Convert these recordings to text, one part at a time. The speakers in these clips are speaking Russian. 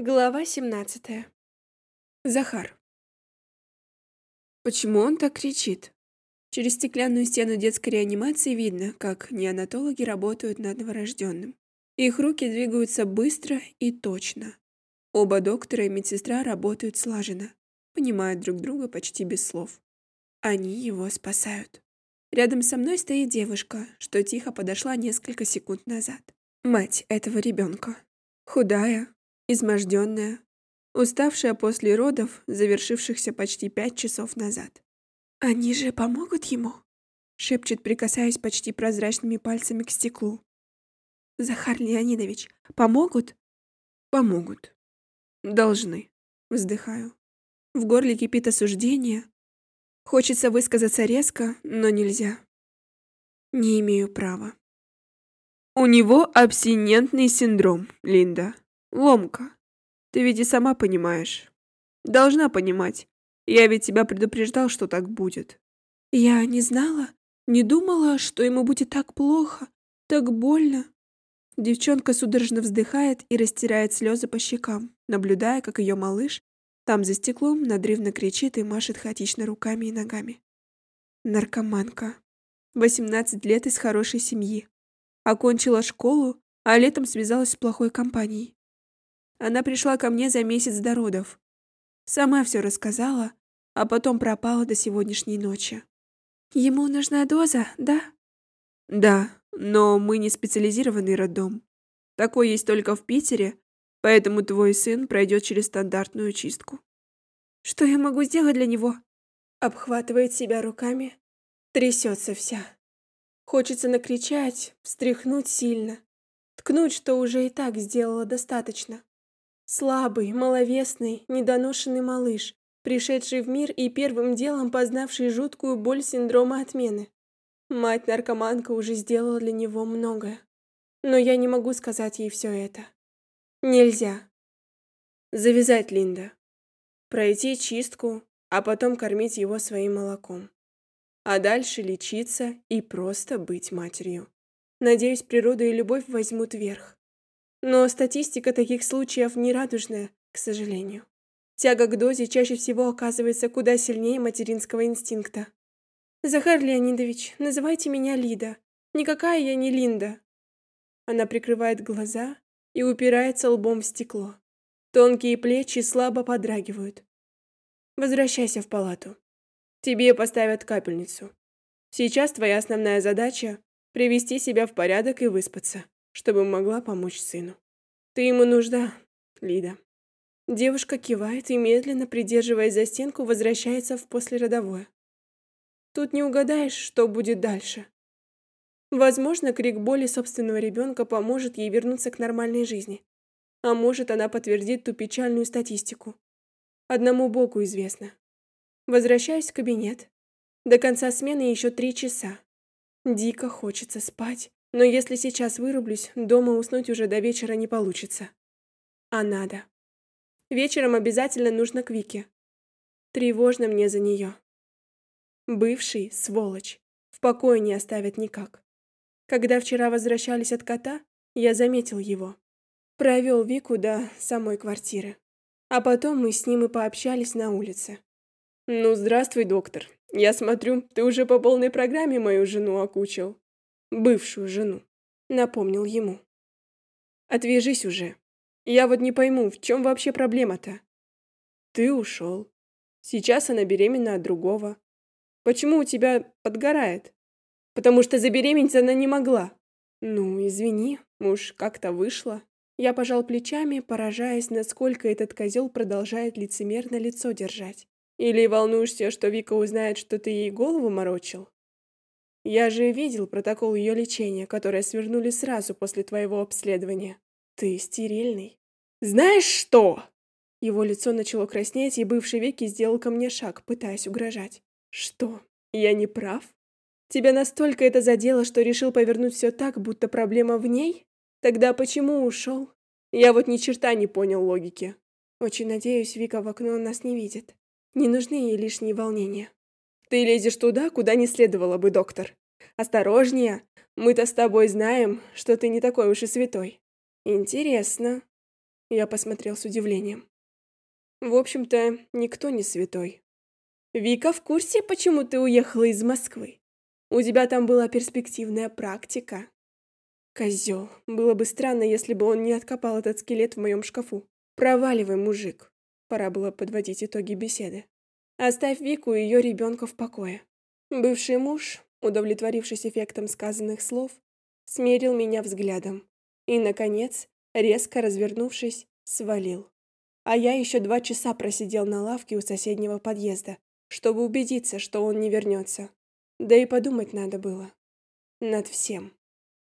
Глава 17. Захар. Почему он так кричит? Через стеклянную стену детской реанимации видно, как неонатологи работают над новорожденным. Их руки двигаются быстро и точно. Оба доктора и медсестра работают слаженно, понимают друг друга почти без слов. Они его спасают. Рядом со мной стоит девушка, что тихо подошла несколько секунд назад. Мать этого ребенка. Худая, изможденная, уставшая после родов, завершившихся почти пять часов назад. «Они же помогут ему?» — шепчет, прикасаясь почти прозрачными пальцами к стеклу. «Захар Леонидович, помогут?» «Помогут. Должны». Вздыхаю. В горле кипит осуждение. Хочется высказаться резко, но нельзя. Не имею права. У него абстинентный синдром, Линда. Ломка. Ты ведь и сама понимаешь. Должна понимать. Я ведь тебя предупреждал, что так будет. Я не знала, не думала, что ему будет так плохо, так больно. Девчонка судорожно вздыхает и растирает слезы по щекам, наблюдая, как ее малыш там за стеклом надрывно кричит и машет хаотично руками и ногами. Наркоманка. 18 лет из хорошей семьи. Окончила школу, а летом связалась с плохой компанией. Она пришла ко мне за месяц до родов. Сама все рассказала, а потом пропала до сегодняшней ночи. Ему нужна доза, да? Да, но мы не специализированный роддом. Такой есть только в Питере, поэтому твой сын пройдет через стандартную чистку. Что я могу сделать для него? Обхватывает себя руками, трясется вся. Хочется накричать, встряхнуть сильно, ткнуть, что уже и так сделала достаточно. Слабый, маловесный, недоношенный малыш, пришедший в мир и первым делом познавший жуткую боль синдрома отмены. Мать-наркоманка уже сделала для него многое. Но я не могу сказать ей все это. Нельзя. Завязать Линда. Пройти чистку, а потом кормить его своим молоком. А дальше лечиться и просто быть матерью. Надеюсь, природа и любовь возьмут верх. Но статистика таких случаев нерадужная, к сожалению. Тяга к дозе чаще всего оказывается куда сильнее материнского инстинкта. «Захар Леонидович, называйте меня Лида. Никакая я не Линда». Она прикрывает глаза и упирается лбом в стекло. Тонкие плечи слабо подрагивают. «Возвращайся в палату. Тебе поставят капельницу. Сейчас твоя основная задача — привести себя в порядок и выспаться чтобы могла помочь сыну. Ты ему нужна, Лида. Девушка кивает и медленно, придерживаясь за стенку, возвращается в послеродовое. Тут не угадаешь, что будет дальше. Возможно, крик боли собственного ребенка поможет ей вернуться к нормальной жизни. А может, она подтвердит ту печальную статистику. Одному Богу известно. Возвращаюсь в кабинет. До конца смены еще три часа. Дико хочется спать, но если сейчас вырублюсь, дома уснуть уже до вечера не получится. А надо. Вечером обязательно нужно к Вике. Тревожно мне за нее. Бывший, сволочь, в покое не оставят никак. Когда вчера возвращались от кота, я заметил его. Провел Вику до самой квартиры. А потом мы с ним и пообщались на улице. «Ну, здравствуй, доктор. Я смотрю, ты уже по полной программе мою жену окучил бывшую жену, напомнил ему. Отвяжись уже. Я вот не пойму, в чем вообще проблема-то? Ты ушел. Сейчас она беременна от другого. Почему у тебя подгорает? Потому что забеременеть она не могла. Ну, извини, муж как-то вышло. Я пожал плечами, поражаясь, насколько этот козел продолжает лицемерно лицо держать. Или волнуешься, что Вика узнает, что ты ей голову морочил? Я же видел протокол ее лечения, которое свернули сразу после твоего обследования. Ты стерильный. Знаешь что? Его лицо начало краснеть, и бывший Веки сделал ко мне шаг, пытаясь угрожать. Что? Я не прав? Тебя настолько это задело, что решил повернуть все так, будто проблема в ней? Тогда почему ушел? Я вот ни черта не понял логики. Очень надеюсь, Вика в окно нас не видит. Не нужны ей лишние волнения. Ты лезешь туда, куда не следовало бы, доктор. Осторожнее. Мы-то с тобой знаем, что ты не такой уж и святой. Интересно. Я посмотрел с удивлением. В общем-то, никто не святой. Вика в курсе, почему ты уехала из Москвы? У тебя там была перспективная практика. Козел. Было бы странно, если бы он не откопал этот скелет в моем шкафу. Проваливай, мужик. Пора было подводить итоги беседы. Оставь Вику и ее ребенка в покое. Бывший муж, удовлетворившись эффектом сказанных слов, смерил меня взглядом и, наконец, резко развернувшись, свалил. А я еще два часа просидел на лавке у соседнего подъезда, чтобы убедиться, что он не вернется. Да и подумать надо было. Над всем.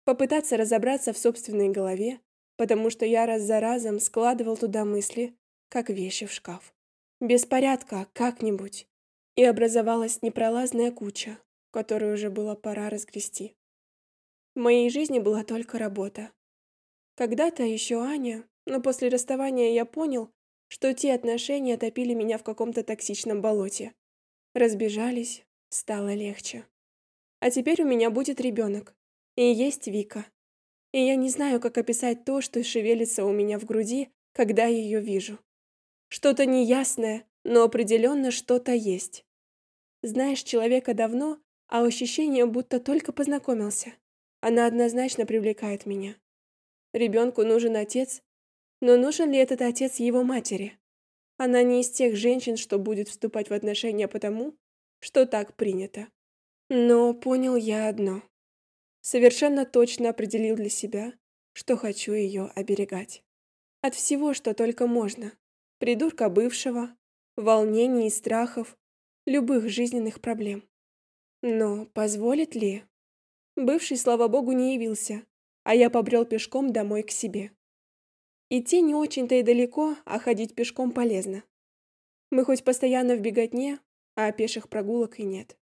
Попытаться разобраться в собственной голове, потому что я раз за разом складывал туда мысли, как вещи в шкаф. Без порядка, как-нибудь. И образовалась непролазная куча, которую уже было пора разгрести. В моей жизни была только работа. Когда-то еще Аня, но после расставания я понял, что те отношения топили меня в каком-то токсичном болоте. Разбежались, стало легче. А теперь у меня будет ребенок. И есть Вика. И я не знаю, как описать то, что шевелится у меня в груди, когда ее вижу. Что-то неясное, но определенно что-то есть. Знаешь человека давно, а ощущение, будто только познакомился. Она однозначно привлекает меня. Ребенку нужен отец, но нужен ли этот отец его матери? Она не из тех женщин, что будет вступать в отношения потому, что так принято. Но понял я одно. Совершенно точно определил для себя, что хочу ее оберегать. От всего, что только можно. Придурка бывшего, волнений и страхов, любых жизненных проблем. Но позволит ли? Бывший, слава богу, не явился, а я побрел пешком домой к себе. Идти не очень-то и далеко, а ходить пешком полезно. Мы хоть постоянно в беготне, а пеших прогулок и нет.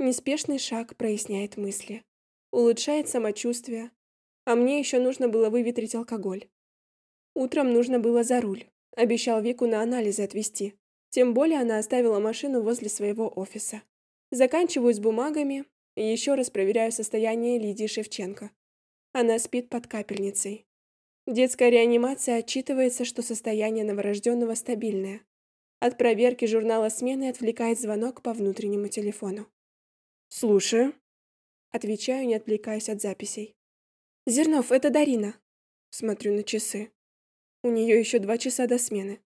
Неспешный шаг проясняет мысли, улучшает самочувствие, а мне еще нужно было выветрить алкоголь. Утром нужно было за руль, обещал Вику на анализы отвезти. Тем более она оставила машину возле своего офиса. Заканчиваю с бумагами и еще раз проверяю состояние Лидии Шевченко. Она спит под капельницей. Детская реанимация отчитывается, что состояние новорожденного стабильное. От проверки журнала смены отвлекает звонок по внутреннему телефону. «Слушаю». Отвечаю, не отвлекаясь от записей. «Зернов, это Дарина». Смотрю на часы. У нее еще два часа до смены.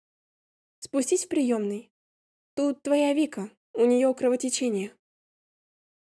«Спустись в приемный. Тут твоя Вика, у нее кровотечение».